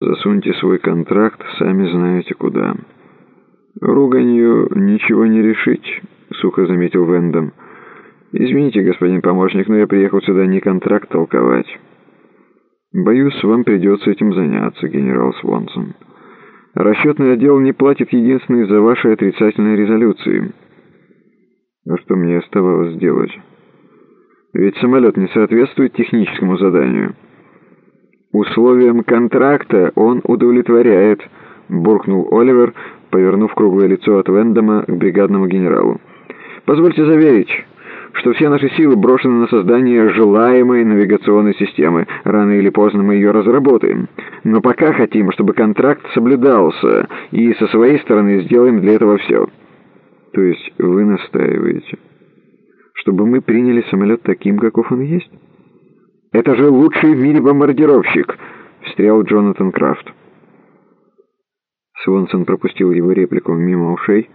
Засуньте свой контракт, сами знаете куда. Руганью ничего не решить, сухо заметил Вендом. Извините, господин помощник, но я приехал сюда не контракт толковать. Боюсь, вам придется этим заняться, генерал Свонсон. Расчетный отдел не платит единственный за ваши отрицательные резолюции. А что мне оставалось сделать? Ведь самолет не соответствует техническому заданию. «Условиям контракта он удовлетворяет», — буркнул Оливер, повернув круглое лицо от Вендома к бригадному генералу. «Позвольте заверить, что все наши силы брошены на создание желаемой навигационной системы. Рано или поздно мы ее разработаем. Но пока хотим, чтобы контракт соблюдался, и со своей стороны сделаем для этого все». «То есть вы настаиваете, чтобы мы приняли самолет таким, каков он есть?» «Это же лучший в мире бомбардировщик!» — встрял Джонатан Крафт. Свонсон пропустил его реплику мимо ушей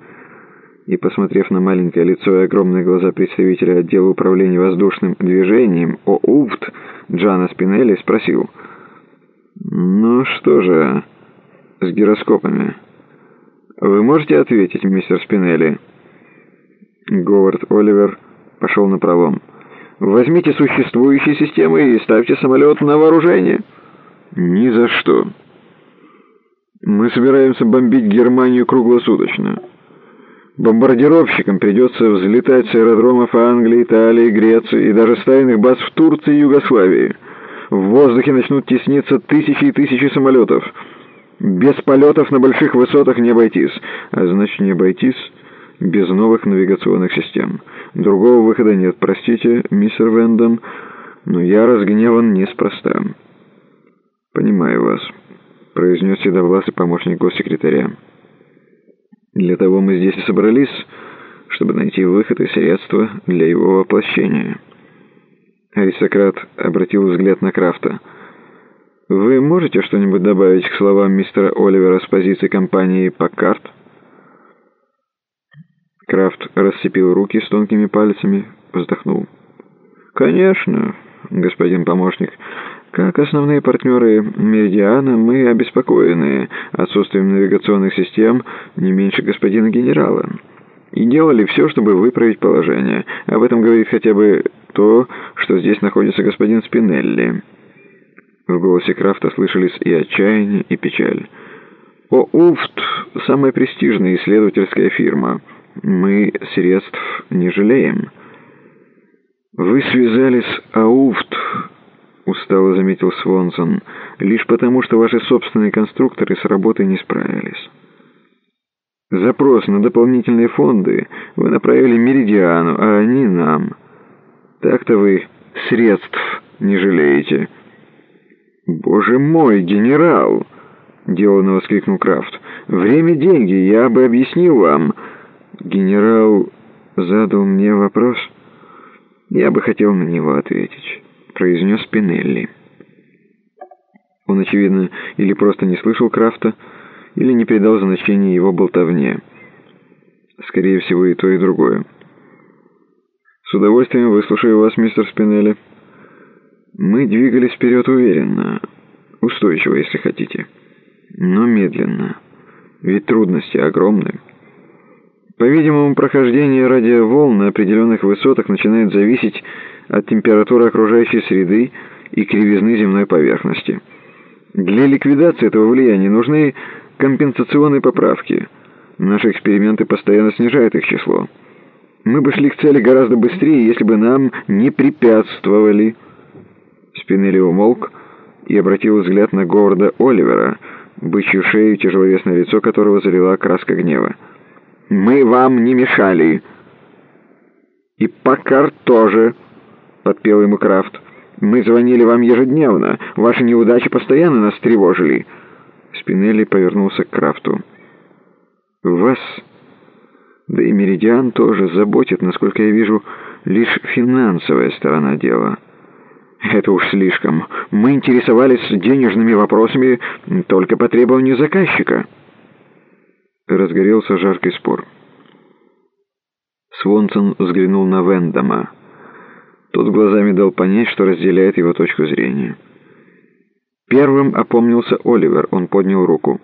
и, посмотрев на маленькое лицо и огромные глаза представителя отдела управления воздушным движением ОУВТ Джана Спинелли, спросил, «Ну что же с гироскопами? Вы можете ответить, мистер Спинелли?» Говард Оливер пошел на пролом. Возьмите существующие системы и ставьте самолет на вооружение. Ни за что. Мы собираемся бомбить Германию круглосуточно. Бомбардировщикам придется взлетать с аэродромов Англии, Италии, Греции и даже с тайных баз в Турции и Югославии. В воздухе начнут тесниться тысячи и тысячи самолетов. Без полетов на больших высотах не обойтись. А значит, не обойтись без новых навигационных систем. Другого выхода нет, простите, мистер Вендом, но я разгневан неспроста. Понимаю вас, произнес седовласый помощник госсекретаря. Для того мы здесь и собрались, чтобы найти выход и средства для его воплощения. Аристократ обратил взгляд на Крафта. «Вы можете что-нибудь добавить к словам мистера Оливера с позиции компании «Паккарт»?» Крафт расцепил руки с тонкими пальцами, вздохнул. «Конечно, господин помощник. Как основные партнеры Меридиана, мы обеспокоены отсутствием навигационных систем не меньше господина генерала. И делали все, чтобы выправить положение. Об этом говорит хотя бы то, что здесь находится господин Спинелли». В голосе Крафта слышались и отчаяние, и печаль. «О, Уфт — самая престижная исследовательская фирма» мы средств не жалеем. Вы связались Ауфт, устало заметил Свонсон, лишь потому, что ваши собственные конструкторы с работой не справились. Запрос на дополнительные фонды вы направили Меридиану, а они нам. Так-то вы средств не жалеете. «Боже мой, генерал!» — деланно воскликнул Крафт. «Время — деньги, я бы объяснил вам...» Генерал задал мне вопрос. Я бы хотел на него ответить, произнес Пинелли. Он, очевидно, или просто не слышал Крафта, или не придал значения его болтовне. Скорее всего, и то, и другое. «С удовольствием выслушаю вас, мистер Спинелли. Мы двигались вперед уверенно, устойчиво, если хотите, но медленно, ведь трудности огромны». По-видимому, прохождение радиоволн на определенных высотах начинает зависеть от температуры окружающей среды и кривизны земной поверхности. Для ликвидации этого влияния нужны компенсационные поправки. Наши эксперименты постоянно снижают их число. Мы бы шли к цели гораздо быстрее, если бы нам не препятствовали. Спинелли умолк и обратил взгляд на Говарда Оливера, бычью шею, тяжеловесное лицо которого залила краска гнева. Мы вам не мешали. И Паккарт тоже, подпел ему Крафт. Мы звонили вам ежедневно. Ваши неудачи постоянно нас тревожили. Спинелли повернулся к Крафту. Вас, да и Меридиан тоже заботит, насколько я вижу, лишь финансовая сторона дела. Это уж слишком. Мы интересовались денежными вопросами только по требованию заказчика разгорелся жаркий спор. Свонсон взглянул на Вендома. Тот глазами дал понять, что разделяет его точку зрения. Первым опомнился Оливер. Он поднял руку.